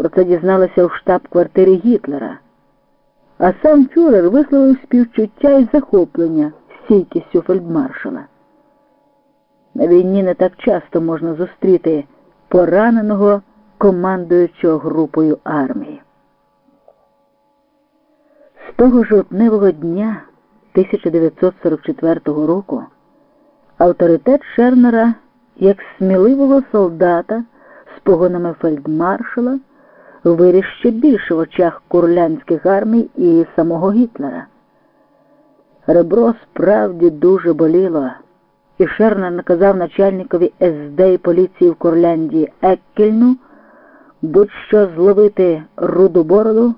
Про це дізналася в штаб-квартирі Гітлера. А сам Фюрер висловив співчуття і захоплення стійкістю фельдмаршала. На війні не так часто можна зустріти пораненого командуючого групою армії. З того жовтневого дня 1944 року авторитет Шернера як сміливого солдата з погонами фельдмаршала виріс ще більше в очах курлянських армій і самого Гітлера. Ребро справді дуже боліло, і Шернер наказав начальникові СД і поліції в Курляндії Еккельну будь-що зловити руду бороду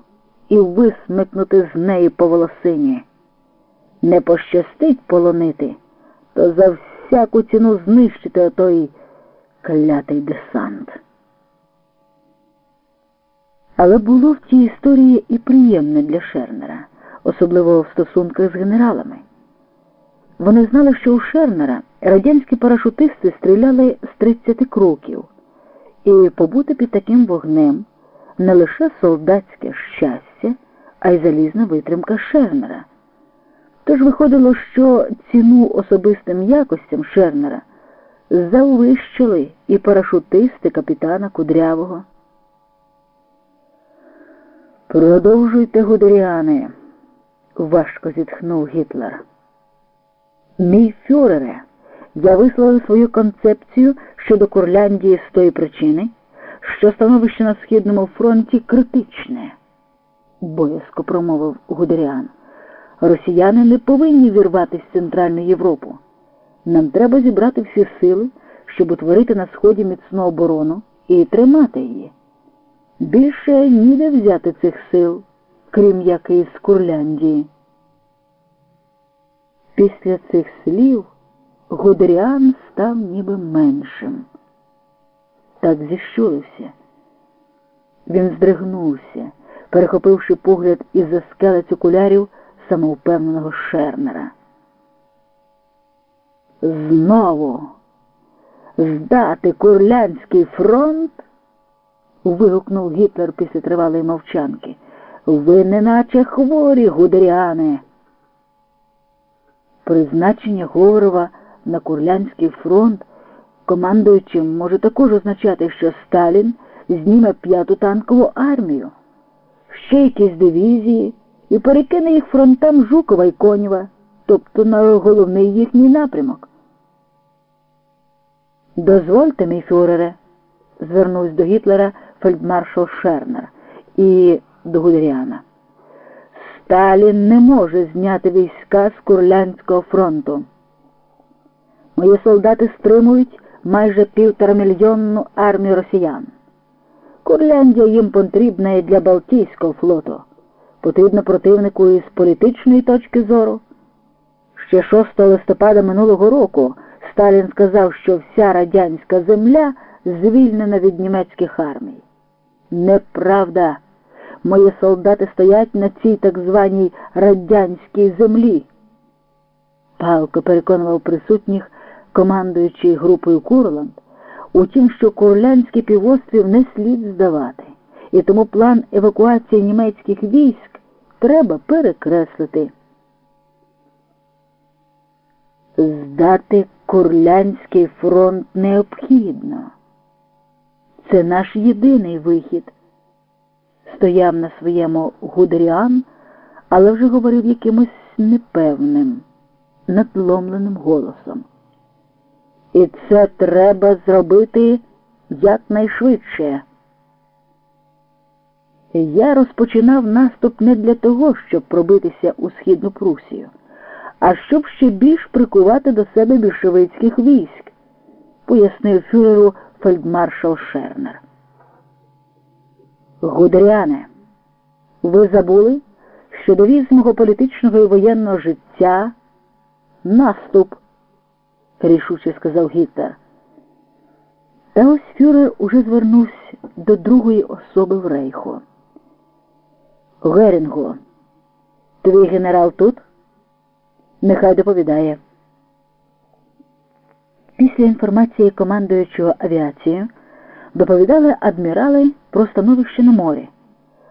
і висмикнути з неї по волосині. Не пощастить полонити, то за всяку ціну знищити отой клятий десант. Але було в тій історії і приємне для Шернера, особливо в стосунках з генералами. Вони знали, що у Шернера радянські парашутисти стріляли з 30 кроків, і побути під таким вогнем не лише солдатське щастя, а й залізна витримка Шернера. Тож виходило, що ціну особистим якостям Шернера завищили і парашутисти капітана Кудрявого. Продовжуйте, Гудеріане, важко зітхнув Гітлер. Мій фюрере, я висловив свою концепцію щодо Курляндії з тої причини, що становище на Східному фронті критичне, боязко промовив Гудеріан. Росіяни не повинні вірватися в Центральну Європу. Нам треба зібрати всі сили, щоб утворити на сході міцну оборону і тримати її. Більше ніде взяти цих сил, крім як із Курляндії. Після цих слів Гудеріан став ніби меншим. Так зіщулився. Він здригнувся, перехопивши погляд із за скелець окулярів самовпевненого Шернера. Знову здати Курлянський фронт вигукнув Гітлер після тривалої мовчанки. Ви неначе хворі, гудеріане. Призначення Говорова на Курлянський фронт командуючим може також означати, що Сталін зніме п'яту танкову армію, ще якісь дивізії і перекине їх фронтам Жукова і Конєва, тобто на головний їхній напрямок. Дозвольте, мій фюрере, звернувся до Гітлера фельдмаршал Шернер і до Сталін не може зняти війська з Курлянського фронту. Мої солдати стримують майже півторамільйонну армію росіян. Курляндія їм потрібна і для Балтійського флоту. Потрібно противнику із політичної точки зору. Ще 6 листопада минулого року Сталін сказав, що вся радянська земля звільнена від німецьких армій. Неправда. Мої солдати стоять на цій так званій радянській землі. Палко переконував присутніх, командуючи групою Курланд, у тім, що Курлянський півострів не слід здавати, і тому план евакуації німецьких військ треба перекреслити. Здати Курлянський фронт необхідно. Це наш єдиний вихід. Стояв на своєму Гудеріан, але вже говорив якимось непевним, надломленим голосом. І це треба зробити якнайшвидше. Я розпочинав наступ не для того, щоб пробитися у східну Прусію, а щоб ще більш прикувати до себе більшовицьких військ, пояснив фюреру фельдмаршал Шернер. Гудряне, ви забули, що довіз мого політичного і воєнного життя наступ, рішуче сказав Гітлер. Та ось фюрер уже звернувся до другої особи в рейху. Герінгу, твій генерал тут? Нехай доповідає. Після інформації командуючого авіацією доповідали адмірали про становище на морі.